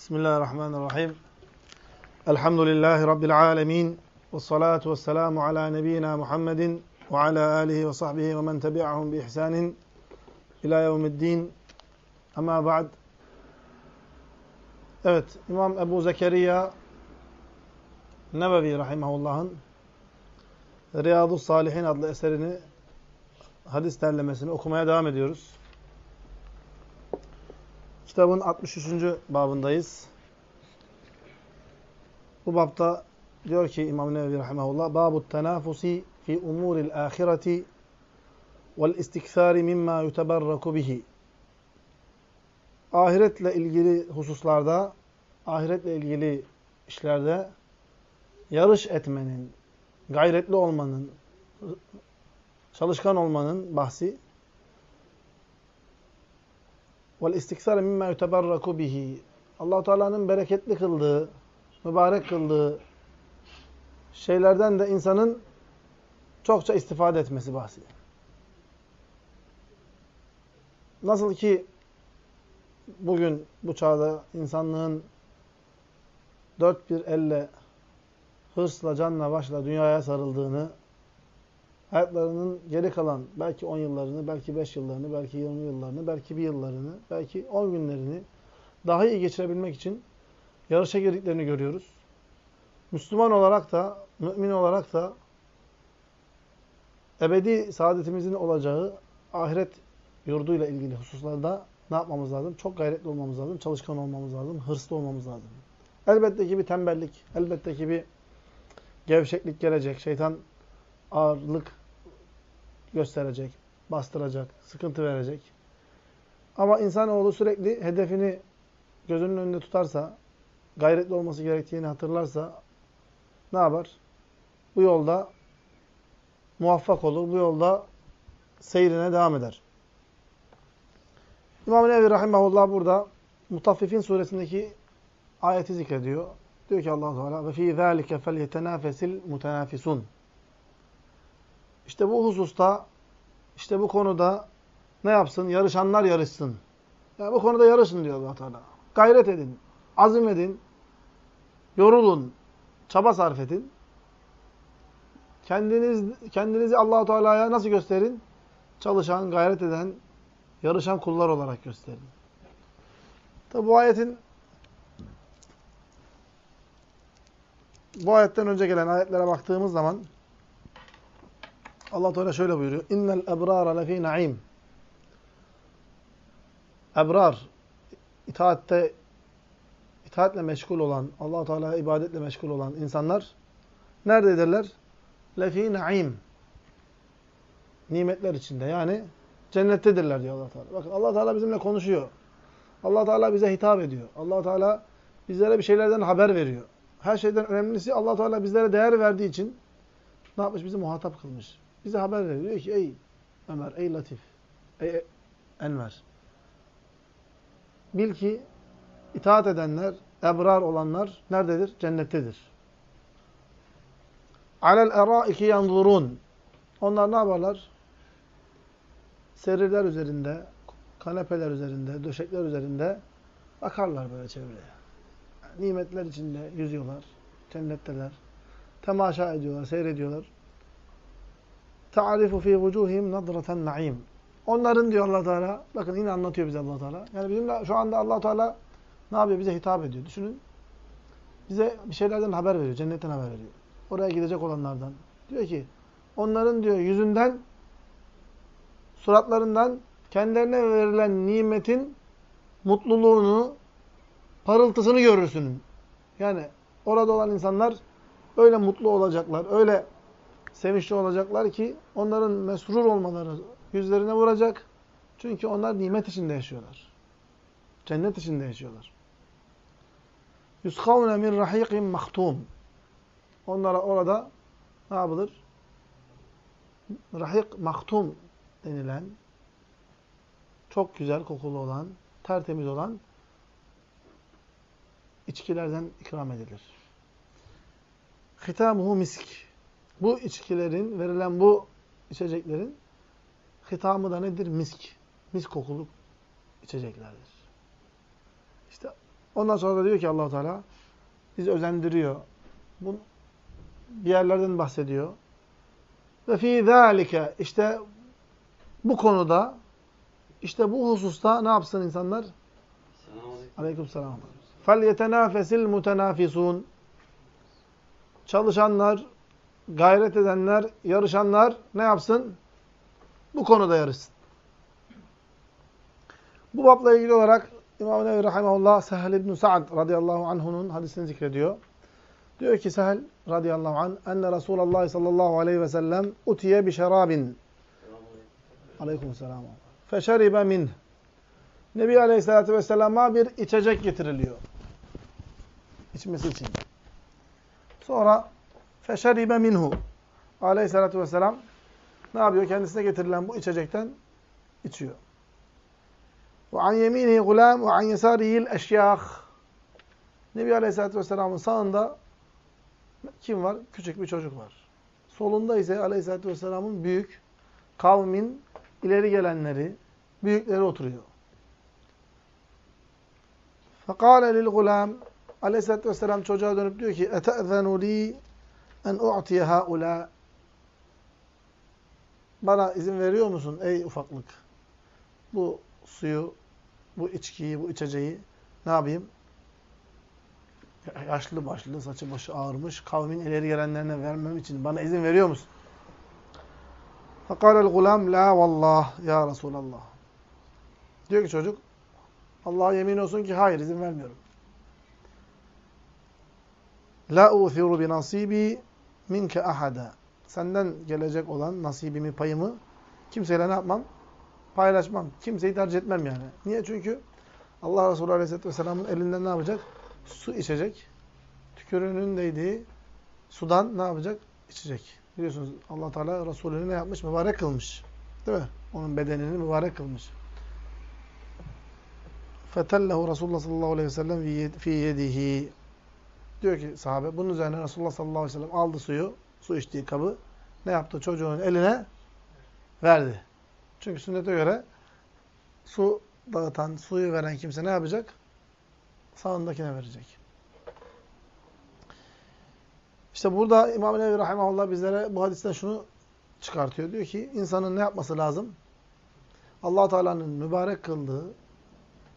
Bismillahirrahmanirrahim. Elhamdülillahi Rabbil alemin. Ve salatu ve selamu ala nebiyyina Muhammedin ve ala alihi ve sahbihi ve men tebi'ahum bi ihsanin ila yevmiddin. Ama ba'd. Evet, İmam Ebu Zekeriya Nebevi Rahimahullah'ın Riyadu Salihin adlı eserini hadis derlemesini okumaya devam ediyoruz. Kitabın 63. babındayız. Bu babda diyor ki İmam Nevevi rahimehullah babut tenafusi fi umuril ahireti vel istikthari mimma yuteberraku bihi. Ahiretle ilgili hususlarda, ahiretle ilgili işlerde yarış etmenin, gayretli olmanın, çalışkan olmanın bahsi vel istiksar mimma yuteberraku bihi. Allah Teala'nın bereketli kıldığı, mübarek kıldığı şeylerden de insanın çokça istifade etmesi bahsi. Nasıl ki bugün bu çağda insanlığın dört bir elle hırsla, canla, başla dünyaya sarıldığını hayatlarının geri kalan belki 10 yıllarını, belki 5 yıllarını, belki 20 yıllarını, belki 1 yıllarını, belki 10 günlerini daha iyi geçirebilmek için yarışa girdiklerini görüyoruz. Müslüman olarak da, mümin olarak da ebedi saadetimizin olacağı ahiret yurduyla ilgili hususlarda ne yapmamız lazım? Çok gayretli olmamız lazım, çalışkan olmamız lazım, hırslı olmamız lazım. Elbette ki bir tembellik, elbette ki bir gevşeklik gelecek. Şeytan ağırlık gösterecek, bastıracak, sıkıntı verecek. Ama insanoğlu sürekli hedefini gözünün önünde tutarsa, gayretli olması gerektiğini hatırlarsa ne yapar? Bu yolda muvaffak olur, bu yolda seyrine devam eder. İmam-ı Nevi Rahimahullah burada Mutaffifin suresindeki ayeti zikrediyor. Diyor ki Allah Teala ve fi zalike felyetenafesil mutenafisun. İşte bu hususta, işte bu konuda ne yapsın? Yarışanlar yarışsın. Yani bu konuda yarışın diyor allah Teala. Gayret edin, azim edin, yorulun, çaba sarf edin. Kendiniz, kendinizi allah Teala'ya nasıl gösterin? Çalışan, gayret eden, yarışan kullar olarak gösterin. Tabi bu ayetin bu ayetten önce gelen ayetlere baktığımız zaman Allah Teala şöyle buyuruyor. İnnel ebrara lefî naim. Ebrar itaatte itaatle meşgul olan, Allah Teala'ya ibadetle meşgul olan insanlar nerededirler? Lefî naim. Nimetler içinde. Yani cennettedirler diyor Allah Teala. Bakın Allah Teala bizimle konuşuyor. Allah Teala bize hitap ediyor. Allah Teala bizlere bir şeylerden haber veriyor. Her şeyden önemlisi Allah Teala bizlere değer verdiği için ne yapmış? Bizi muhatap kılmış bize haber veriyor. Diyor ki ey Ömer, ey Latif, ey Enver. Bil ki itaat edenler, ebrar olanlar nerededir? Cennettedir. Alel eraiki yanzurun. Onlar ne yaparlar? Serirler üzerinde, kanepeler üzerinde, döşekler üzerinde bakarlar böyle çevreye. Nimetler içinde yüzüyorlar. Cennetteler. Temaşa ediyorlar, seyrediyorlar. Ta'rifu fi vucuhim nadraten naim. Onların diyor Allah Teala, bakın yine anlatıyor bize Allah Teala. Yani bizim şu anda Allah Teala ne yapıyor? Bize hitap ediyor. Düşünün. Bize bir şeylerden haber veriyor, cennetten haber veriyor. Oraya gidecek olanlardan. Diyor ki, onların diyor yüzünden, suratlarından kendilerine verilen nimetin mutluluğunu, parıltısını görürsün. Yani orada olan insanlar öyle mutlu olacaklar, öyle sevinçli olacaklar ki onların mesrur olmaları yüzlerine vuracak. Çünkü onlar nimet içinde yaşıyorlar. Cennet içinde yaşıyorlar. Yuskavne min rahiqin mahtum. Onlara orada ne yapılır? Rahik mahtum denilen çok güzel kokulu olan, tertemiz olan içkilerden ikram edilir. Hitamuhu misk bu içkilerin, verilen bu içeceklerin hitamı da nedir? Misk. Misk kokulu içeceklerdir. İşte ondan sonra da diyor ki allah Teala bizi özendiriyor. Bu bir yerlerden bahsediyor. Ve fi zalike işte bu konuda işte bu hususta ne yapsın insanlar? Aleyküm selam. Fel yetenafesil mutenafisun. Çalışanlar gayret edenler, yarışanlar ne yapsın? Bu konuda yarışsın. Bu babla ilgili olarak İmam-ı Nevi Rahimahullah Sehel İbn Sa'd radıyallahu anh'unun hadisini zikrediyor. Diyor ki Sehel radıyallahu anh enne Resulullah sallallahu aleyhi ve sellem utiye bi şerabin. Aleyküm selam. Feşeribe min. Nebi aleyhissalatü vesselama bir içecek getiriliyor. İçmesi için. Sonra feşeribe minhu. Aleyhissalatü vesselam ne yapıyor? Kendisine getirilen bu içecekten içiyor. Ve an yeminihi gulam ve an yesarihil eşyâh. Nebi Aleyhisselatü Vesselam'ın sağında kim var? Küçük bir çocuk var. Solunda ise Aleyhisselatü Vesselam'ın büyük kavmin ileri gelenleri, büyükleri oturuyor. فَقَالَ لِلْغُلَامِ Aleyhisselatü Vesselam çocuğa dönüp diyor ki اَتَأْذَنُ لِي en u'tiye haula bana izin veriyor musun ey ufaklık? Bu suyu, bu içkiyi, bu içeceği ne yapayım? Yaşlı başlı, saçı başı ağırmış, kavmin ileri gelenlerine vermem için bana izin veriyor musun? Fakal gulam la vallah ya Resulallah. Diyor ki çocuk, Allah'a yemin olsun ki hayır izin vermiyorum. La uthiru bi nasibi minke ahada. Senden gelecek olan nasibimi, payımı kimseyle ne yapmam? Paylaşmam. Kimseyi tercih etmem yani. Niye? Çünkü Allah Resulü Aleyhisselatü Vesselam'ın elinden ne yapacak? Su içecek. Tükürüğünün değdiği sudan ne yapacak? İçecek. Biliyorsunuz allah Teala Resulünü ne yapmış? Mübarek kılmış. Değil mi? Onun bedenini mübarek kılmış. Fetellehu Resulullah sallallahu aleyhi ve sellem fi. Diyor ki sahabe, bunun üzerine Resulullah sallallahu aleyhi ve sellem aldı suyu, su içtiği kabı, ne yaptı? Çocuğun eline verdi. Çünkü sünnete göre su dağıtan, suyu veren kimse ne yapacak? Sağındakine verecek. İşte burada İmam-ı Nevi Rahimahullah bizlere bu hadisten şunu çıkartıyor. Diyor ki insanın ne yapması lazım? allah Teala'nın mübarek kıldığı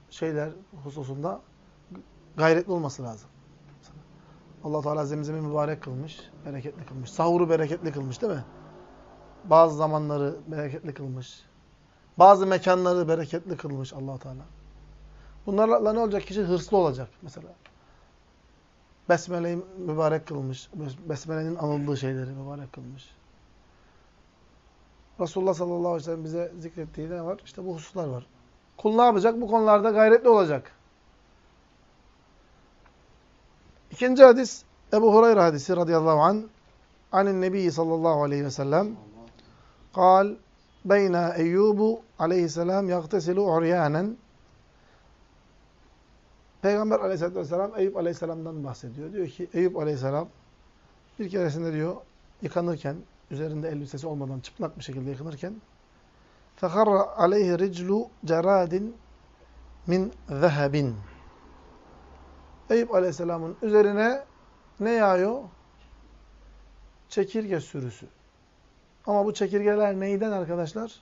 şeyler hususunda gayretli olması lazım allah Teala zemzemi mübarek kılmış, bereketli kılmış. Sahuru bereketli kılmış değil mi? Bazı zamanları bereketli kılmış. Bazı mekanları bereketli kılmış allah Teala. Bunlarla ne olacak? Kişi hırslı olacak mesela. Besmele'yi mübarek kılmış. Besmele'nin anıldığı şeyleri mübarek kılmış. Resulullah sallallahu aleyhi ve sellem bize zikrettiği ne var? İşte bu hususlar var. Kul ne yapacak? Bu konularda gayretli olacak. İkinci hadis Ebu Hureyre hadisi radıyallahu anh anin nebi sallallahu aleyhi ve sellem kal beyna Eyyubu aleyhisselam yaktesilu uryanen Peygamber aleyhisselatü vesselam Eyüp aleyhisselamdan bahsediyor. Diyor ki Eyüp aleyhisselam bir keresinde diyor yıkanırken üzerinde elbisesi olmadan çıplak bir şekilde yıkanırken فَخَرَّ عَلَيْهِ رِجْلُ جَرَادٍ min zehebin Eyüp Aleyhisselam'ın üzerine ne yağıyor? Çekirge sürüsü. Ama bu çekirgeler neyden arkadaşlar?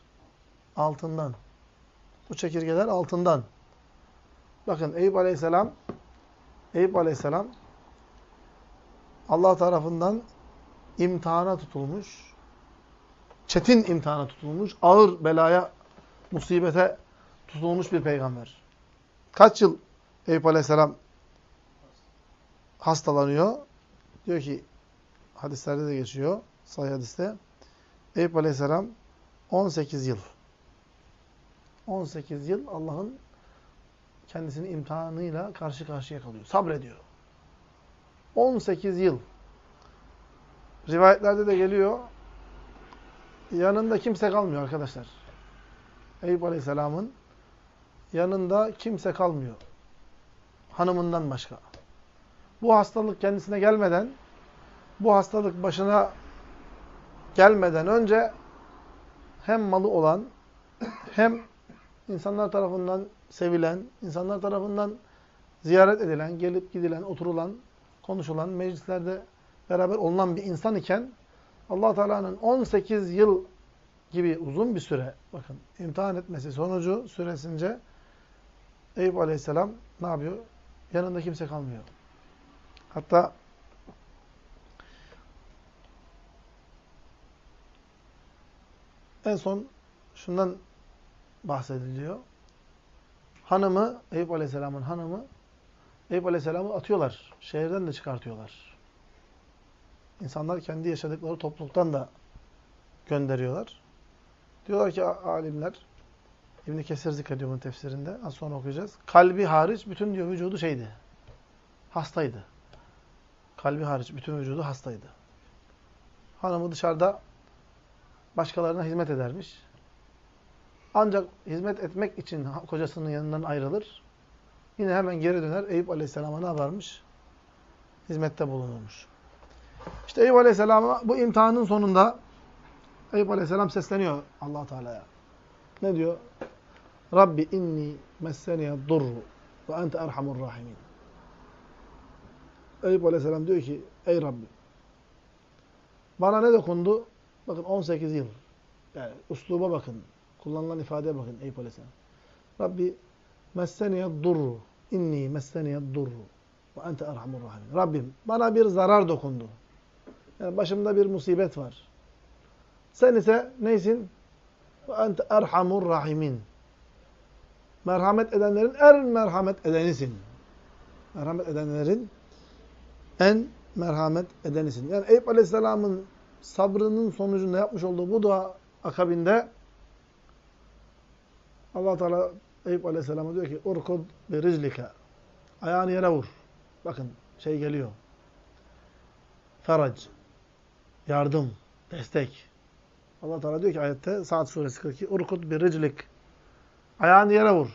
Altından. Bu çekirgeler altından. Bakın Eyüp Aleyhisselam Eyüp Aleyhisselam Allah tarafından imtihana tutulmuş. Çetin imtihana tutulmuş. Ağır belaya, musibete tutulmuş bir peygamber. Kaç yıl Eyüp Aleyhisselam hastalanıyor. Diyor ki hadislerde de geçiyor. Sahih hadiste. Eyüp Aleyhisselam 18 yıl 18 yıl Allah'ın kendisini imtihanıyla karşı karşıya kalıyor. Sabrediyor. 18 yıl. Rivayetlerde de geliyor. Yanında kimse kalmıyor arkadaşlar. Eyüp Aleyhisselam'ın yanında kimse kalmıyor. Hanımından başka bu hastalık kendisine gelmeden, bu hastalık başına gelmeden önce hem malı olan, hem insanlar tarafından sevilen, insanlar tarafından ziyaret edilen, gelip gidilen, oturulan, konuşulan, meclislerde beraber olunan bir insan iken allah Teala'nın 18 yıl gibi uzun bir süre bakın imtihan etmesi sonucu süresince Eyüp Aleyhisselam ne yapıyor? Yanında kimse kalmıyor. Hatta en son şundan bahsediliyor. Hanımı, Eyüp Aleyhisselam'ın hanımı, Eyüp Aleyhisselam'ı atıyorlar. Şehirden de çıkartıyorlar. İnsanlar kendi yaşadıkları topluluktan da gönderiyorlar. Diyorlar ki alimler, İbn-i Kesir zikrediyor bunun tefsirinde. Az sonra okuyacağız. Kalbi hariç bütün diyor vücudu şeydi. Hastaydı. Kalbi hariç bütün vücudu hastaydı. Hanımı dışarıda başkalarına hizmet edermiş. Ancak hizmet etmek için kocasının yanından ayrılır. Yine hemen geri döner. Eyüp Aleyhisselam'a ne varmış? Hizmette bulunurmuş. İşte Eyüp Aleyhisselam'a bu imtihanın sonunda Eyüp Aleyhisselam sesleniyor allah Teala'ya. Ne diyor? Rabbi inni messeniye durru ve ente erhamur rahimin. Eyüp Aleyhisselam diyor ki, ey Rabbi, bana ne dokundu? Bakın 18 yıl. Yani usluba bakın. Kullanılan ifadeye bakın Eyüp Aleyhisselam. Rabbi messeniye durru. inni messeniye durru. Ve ente erhamur rahimin. Rabbim bana bir zarar dokundu. Yani başımda bir musibet var. Sen ise neysin? Ve ente erhamur rahimin. Merhamet edenlerin en merhamet edenisin. Merhamet edenlerin en merhamet edenisin. Yani Eyüp Aleyhisselam'ın sabrının sonucunda yapmış olduğu bu dua akabinde Allah Teala Eyüp Aleyhisselam'a diyor ki urkud bi rizlike ayağını yere vur. Bakın şey geliyor. Ferac. Yardım. Destek. Allah Teala diyor ki ayette Saat suresi 42 urkud bi rizlik ayağını yere vur.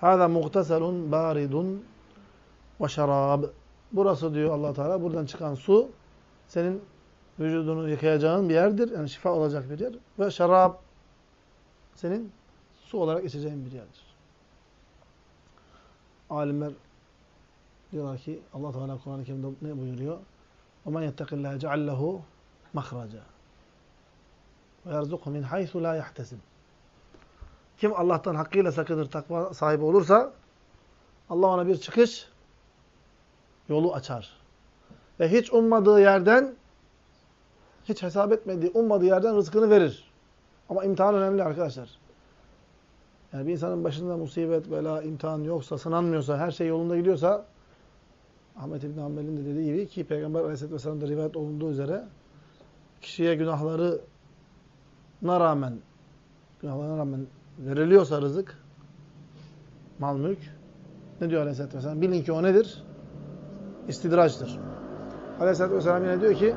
Hâzâ muhteselun bâridun ve şarab. Burası diyor allah Teala buradan çıkan su senin vücudunu yıkayacağın bir yerdir. Yani şifa olacak bir yer. Ve şarap senin su olarak içeceğin bir yerdir. Alimler diyorlar ki Allah Teala Kur'an-ı Kerim'de ne buyuruyor? وَمَنْ يَتَّقِ اللّٰهِ جَعَلْ لَهُ مَخْرَجًا وَيَرْزُقْهُ مِنْ حَيْثُ لَا يَحْتَسِبْ Kim Allah'tan hakkıyla sakınır, takva sahibi olursa Allah ona bir çıkış yolu açar. Ve hiç ummadığı yerden, hiç hesap etmediği, ummadığı yerden rızkını verir. Ama imtihan önemli arkadaşlar. Yani bir insanın başında musibet, bela, imtihan yoksa, sınanmıyorsa, her şey yolunda gidiyorsa, Ahmet İbn Hanbel'in de dediği gibi ki Peygamber Aleyhisselatü Vesselam'da rivayet olunduğu üzere kişiye günahlarına rağmen günahlarına rağmen veriliyorsa rızık mal mülk ne diyor Aleyhisselatü Vesselam? Bilin ki o nedir? İstidraçtır. Aleyhisselatü Vesselam yine diyor ki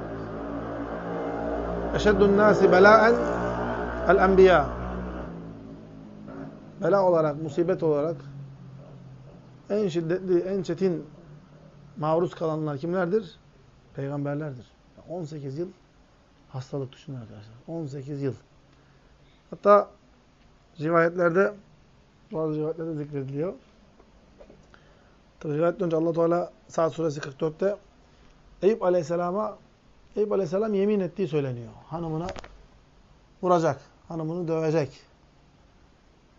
Eşeddün nâsi belâen el-enbiyâ Bela olarak, musibet olarak en şiddetli, en çetin maruz kalanlar kimlerdir? Peygamberlerdir. 18 yıl hastalık düşünün arkadaşlar. 18 yıl. Hatta rivayetlerde bazı rivayetlerde zikrediliyor. Tabi rivayetten önce Allah Teala Saat suresi 44'te Eyüp Aleyhisselam'a Eyüp Aleyhisselam yemin ettiği söyleniyor. Hanımına vuracak, hanımını dövecek.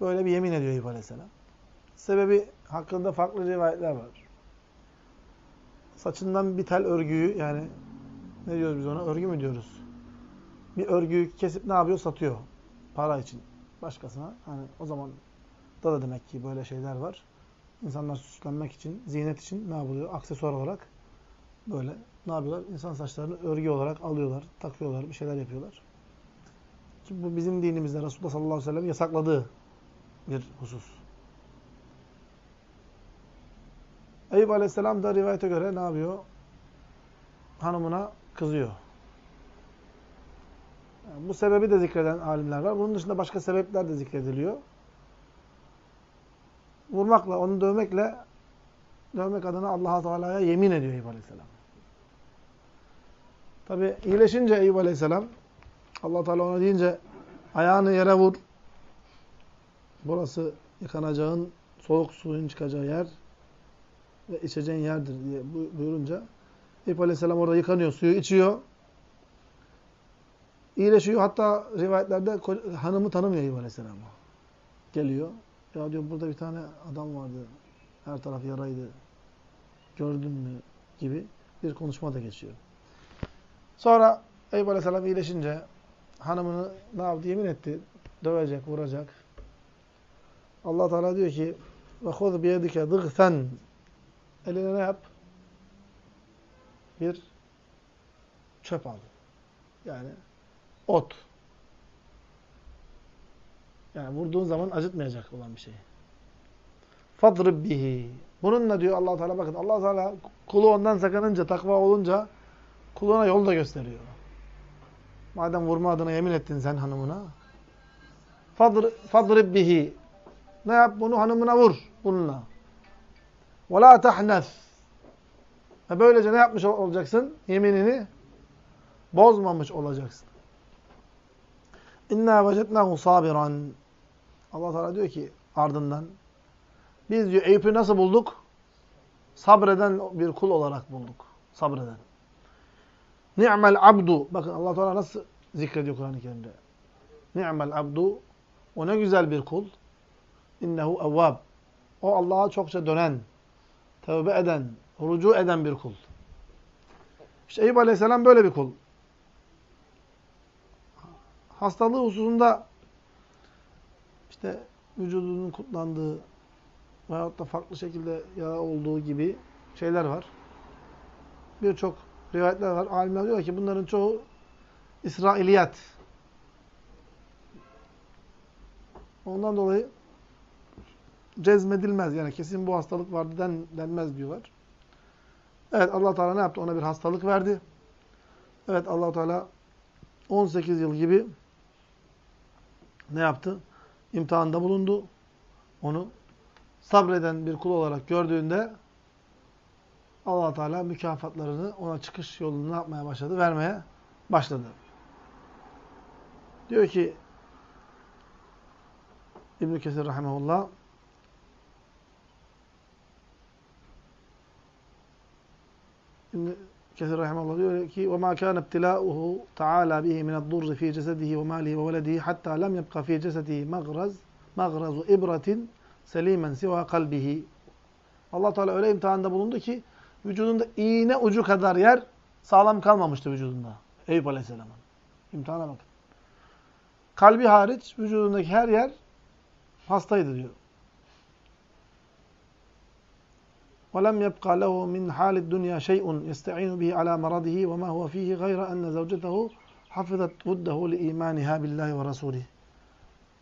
Böyle bir yemin ediyor Eyüp Aleyhisselam. Sebebi hakkında farklı rivayetler var. Saçından bir tel örgüyü yani ne diyoruz biz ona? Örgü mü diyoruz? Bir örgüyü kesip ne yapıyor? Satıyor. Para için. Başkasına. Hani o zaman da da demek ki böyle şeyler var. İnsanlar süslenmek için, zinet için ne yapılıyor? Aksesuar olarak böyle ne yapıyorlar? İnsan saçlarını örgü olarak alıyorlar, takıyorlar, bir şeyler yapıyorlar. Ki bu bizim dinimizde Resulullah sallallahu aleyhi ve sellem yasakladığı bir husus. Eyüp aleyhisselam da rivayete göre ne yapıyor? Hanımına kızıyor. Yani bu sebebi de zikreden alimler var. Bunun dışında başka sebepler de zikrediliyor. Vurmakla, onu dövmekle dövmek adına allah Teala'ya yemin ediyor Eyüp aleyhisselam. Tabi iyileşince Eyüp aleyhisselam allah Teala ona deyince ayağını yere vur. Burası yıkanacağın soğuk suyun çıkacağı yer ve içeceğin yerdir diye buyurunca Eyüp Aleyhisselam orada yıkanıyor, suyu içiyor. İyileşiyor. Hatta rivayetlerde hanımı tanımıyor Eyüp Aleyhisselam. Geliyor. Ya diyor burada bir tane adam vardı. Her taraf yaraydı. Gördün mü? Gibi bir konuşma da geçiyor. Sonra Eyüp Aleyhisselam iyileşince hanımını ne yaptı? Yemin etti. Dövecek, vuracak. Allah Teala diyor ki ve huz biyedike dıgsen eline ne yap? Bir çöp al. Yani ot. Yani vurduğun zaman acıtmayacak olan bir şey. Fadrib bihi. Bununla diyor Allah Teala bakın Allah Teala kulu ondan sakınınca takva olunca kuluna yol da gösteriyor. Madem vurma adına yemin ettin sen hanımına. Fadr, fadrib bihi. Ne yap? Bunu hanımına vur bununla. Ve la tahnef. Böylece ne yapmış olacaksın? Yeminini bozmamış olacaksın. İnna vecetnahu sabiran. Allah Teala diyor ki ardından biz diyor Eyüp'ü nasıl bulduk? Sabreden bir kul olarak bulduk. Sabreden. Ni'mel abdu. Bakın Allah Teala nasıl zikrediyor Kur'an-ı Kerim'de. Ni'mel abdu. O ne güzel bir kul. İnnehu evvab. O Allah'a çokça dönen, tövbe eden, rucu eden bir kul. İşte Eyüp Aleyhisselam böyle bir kul. Hastalığı hususunda işte vücudunun kutlandığı veyahut da farklı şekilde yara olduğu gibi şeyler var. Birçok rivayetler var. Alimler diyor ki bunların çoğu İsrailiyat. Ondan dolayı cezmedilmez. Yani kesin bu hastalık vardı den, denmez diyorlar. Evet Allah Teala ne yaptı? Ona bir hastalık verdi. Evet Allah Teala 18 yıl gibi ne yaptı? İmtihanda bulundu. Onu sabreden bir kul olarak gördüğünde allah Teala mükafatlarını ona çıkış yolunu yapmaya başladı? Vermeye başladı. Diyor ki İbn-i Kesir Rahimahullah İbn-i Kesir Rahimahullah diyor ki وَمَا كَانَ ابْتِلَاؤُهُ تَعَالَى بِهِ مِنَ الضُّرِّ فِي جَسَدِهِ وَمَالِهِ وَوَلَدِهِ حَتَّى لَمْ يَبْقَ فِي جَسَدِهِ مَغْرَزْ مَغْرَزُ اِبْرَةٍ سَلِيمًا سِوَى قَلْبِهِ Allah Teala öyle imtihanda bulundu ki vücudunda iğne ucu kadar yer sağlam kalmamıştı vücudunda. Eyüp Aleyhisselam'ın. İmtihana bakın. Kalbi hariç vücudundaki her yer hastaydı diyor. وَلَمْ يَبْقَ لَهُ مِنْ حَالِ الدُّنْيَا شَيْءٌ يَسْتَعِينُ بِهِ عَلَى مَرَضِهِ وَمَا هُوَ فِيهِ غَيْرَ أَنَّ زَوْجَتَهُ حَفِظَتْ وُدَّهُ لِإِيمَانِهَا بِاللّٰهِ وَرَسُولِهِ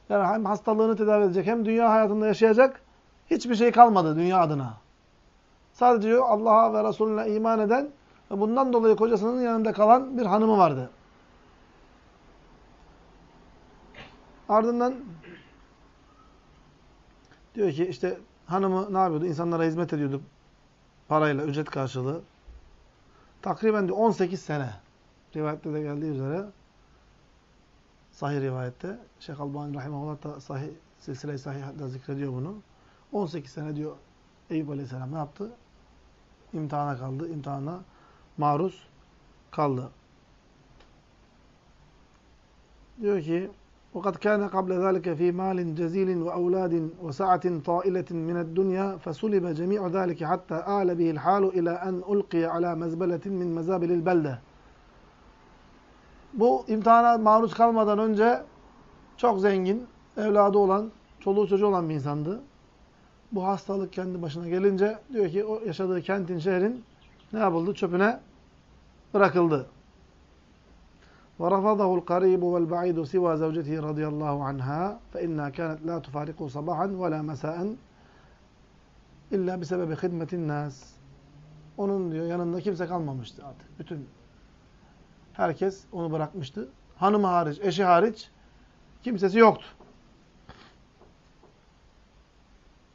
Yani hem hastalığını tedavi edecek hem dünya hayatında yaşayacak hiçbir şey kalmadı dünya adına. Sadece diyor Allah'a ve Resulüne iman eden ve bundan dolayı kocasının yanında kalan bir hanımı vardı. Ardından diyor ki işte hanımı ne yapıyordu? İnsanlara hizmet ediyordu parayla, ücret karşılığı. Takriben de 18 sene. Rivayette de geldiği üzere sahih rivayette. Şeyh Albani Rahimahullah da sahih, silsile-i sahihde zikrediyor bunu. 18 sene diyor Eyüp Aleyhisselam ne yaptı? İmtihana kaldı. İmtihana maruz kaldı. Diyor ki وقد كان قبل ذلك في مال جزيل وأولاد وسعة طائلة من الدنيا فسلب جميع ذلك حتى آل به الحال إلى أن ألقي على مزبلة من مزابل البلدة Bu imtihana maruz kalmadan önce çok zengin, evladı olan, çoluğu çocuğu olan bir insandı. Bu hastalık kendi başına gelince diyor ki o yaşadığı kentin, şehrin ne yapıldı? Çöpüne bırakıldı. ورفضه القريب والبعيد سوى زوجته رضي الله عنها فإنها كانت لا تفارقه صباحا ولا مساء إلا بسبب خدمة الناس onun diyor yanında kimse kalmamıştı artık. Bütün herkes onu bırakmıştı. Hanımı hariç, eşi hariç kimsesi yoktu.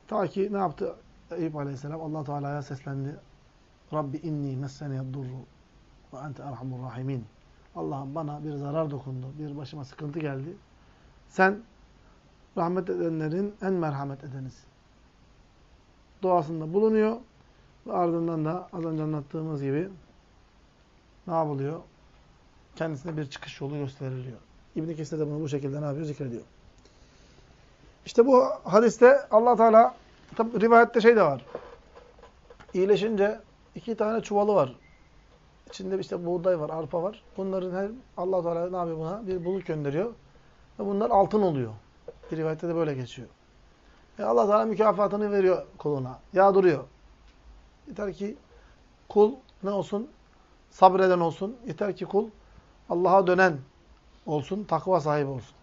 Ta ki ne yaptı Eyüp Aleyhisselam? allah Teala'ya seslendi. Rabbi inni messeniyed-durru ve ente erhamur rahimin. Allah'ım bana bir zarar dokundu, bir başıma sıkıntı geldi. Sen rahmet edenlerin en merhamet edenisin. duasında bulunuyor. Ve ardından da az önce anlattığımız gibi ne yapılıyor? Kendisine bir çıkış yolu gösteriliyor. İbn Kesir de bunu bu şekilde ne yapıyor? Zikrediyor. İşte bu hadiste Allah Teala tabi rivayette şey de var. İyileşince iki tane çuvalı var. İçinde işte buğday var, arpa var. Bunların her Allah Teala ne yapıyor buna? Bir bulut gönderiyor. Ve bunlar altın oluyor. Bir rivayette de böyle geçiyor. E Allah Teala mükafatını veriyor kuluna. Yağdırıyor. Yeter ki kul ne olsun? Sabreden olsun. Yeter ki kul Allah'a dönen olsun. Takva sahibi olsun.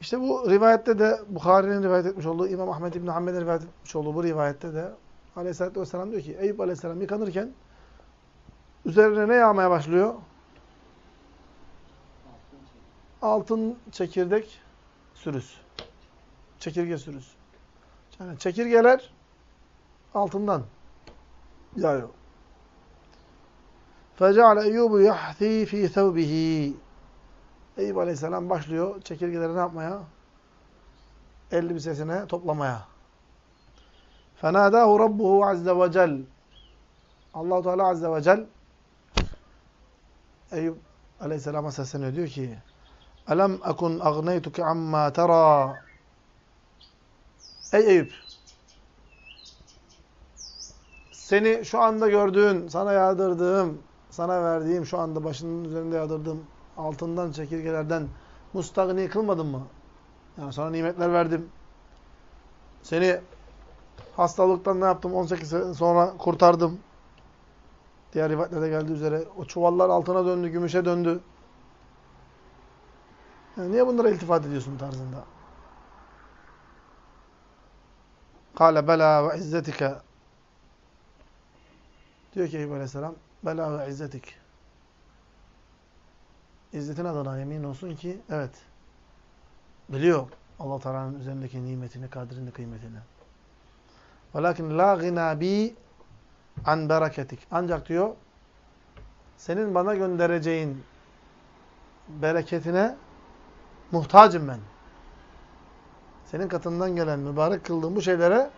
İşte bu rivayette de Bukhari'nin rivayet etmiş olduğu, İmam Ahmed İbni Hanbel'in rivayet etmiş olduğu bu rivayette de Aleyhisselatü Vesselam diyor ki Eyüp Aleyhisselam yıkanırken üzerine ne yağmaya başlıyor? Altın çekirdek sürüs. Çekirge sürüs. Yani çekirgeler altından yağıyor. فَجَعَلَ اَيُّوبُ يَحْثِي ف۪ي ثَوْبِهِ Eyüp Aleyhisselam başlıyor çekirgeleri ne yapmaya? Elbisesine toplamaya. فَنَادَاهُ رَبُّهُ عَزَّ وَجَلْ allah Teala Azze ve Celle Eyüp Aleyhisselam'a sesleniyor. Diyor ki Elem ekun agneytuke amma tera Ey Eyüp seni şu anda gördüğün, sana yağdırdığım, sana verdiğim, şu anda başının üzerinde yağdırdığım altından, çekirgelerden mustagni kılmadın mı? Yani sana nimetler verdim. Seni hastalıktan ne yaptım? 18 sene sonra kurtardım. Diğer rivayetlerde geldiği üzere o çuvallar altına döndü, gümüşe döndü. Yani niye bunlara iltifat ediyorsun tarzında? Kale bela ve izzetike Diyor ki Eyüp Aleyhisselam bela ve izzetik İzzetin adına yemin olsun ki evet biliyor Allah Teala'nın üzerindeki nimetini, kadrini, kıymetini. Velakin la gina bi an bereketik. Ancak diyor senin bana göndereceğin bereketine muhtacım ben. Senin katından gelen mübarek kıldığın bu şeylere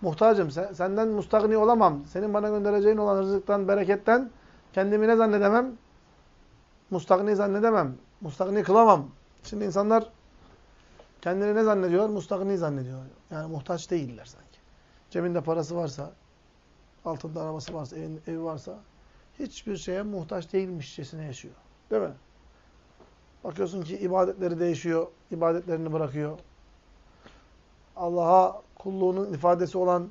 muhtacım. Senden mustagni olamam. Senin bana göndereceğin olan rızıktan, bereketten kendimi ne zannedemem? Mustagni zannedemem. Mustagni kılamam. Şimdi insanlar kendini ne zannediyorlar? Mustagni zannediyorlar. Yani muhtaç değiller sanki. Cebinde parası varsa, altında arabası varsa, evin, evi varsa hiçbir şeye muhtaç değilmişçesine yaşıyor. Değil mi? Bakıyorsun ki ibadetleri değişiyor, ibadetlerini bırakıyor. Allah'a kulluğunun ifadesi olan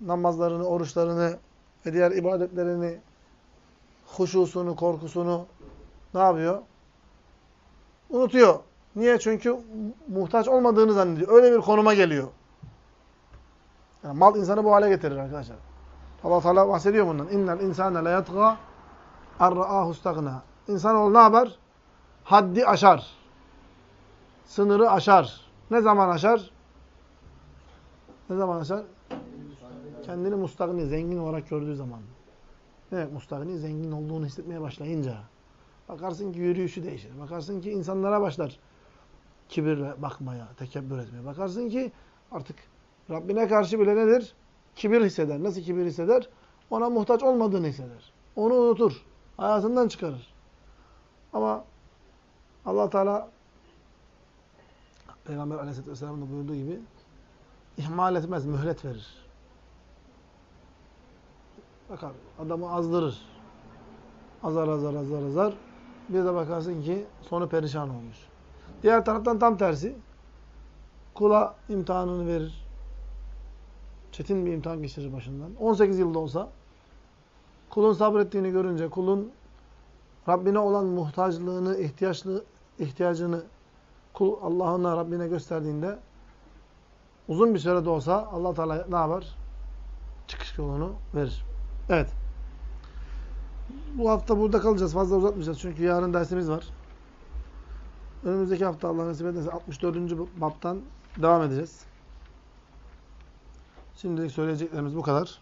namazlarını, oruçlarını ve diğer ibadetlerini, huşusunu, korkusunu ne yapıyor? Unutuyor. Niye? Çünkü muhtaç olmadığını zannediyor. Öyle bir konuma geliyor. Yani mal insanı bu hale getirir arkadaşlar. Allah Teala bahsediyor bundan. İnnel insane la yatga arra'ahu stagna. İnsanoğlu ne yapar? Haddi aşar. Sınırı aşar. Ne zaman aşar? Ne zaman aşar? Kendini mustagni, zengin olarak gördüğü zaman. Ne demek mustagni? Zengin olduğunu hissetmeye başlayınca. Bakarsın ki yürüyüşü değişir. Bakarsın ki insanlara başlar kibirle bakmaya, tekebbür etmeye. Bakarsın ki artık Rabbine karşı bile nedir? Kibir hisseder. Nasıl kibir hisseder? Ona muhtaç olmadığını hisseder. Onu unutur. Hayatından çıkarır. Ama allah Teala Peygamber aleyhisselatü vesselamın da buyurduğu gibi ihmal etmez, mühlet verir. Bakar, adamı azdırır. Azar azar azar azar. Bir de bakarsın ki sonu perişan olmuş. Diğer taraftan tam tersi. Kula imtihanını verir. Çetin bir imtihan geçirir başından. 18 yılda olsa kulun sabrettiğini görünce, kulun Rabbine olan muhtaçlığını, ihtiyaçlı, ihtiyacını kul Allah'ına Rabbine gösterdiğinde uzun bir sürede olsa Allah Teala ne yapar? Çıkış yolunu verir. Evet. Bu hafta burada kalacağız. Fazla uzatmayacağız. Çünkü yarın dersimiz var. Önümüzdeki hafta Allah nasip ederse 64. baptan devam edeceğiz. Şimdilik söyleyeceklerimiz bu kadar.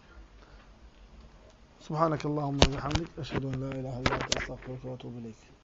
Subhanakallahumma ve bihamdik. Eşhedü en la ilahe illa ente estağfiruke ve etûbü ileyk.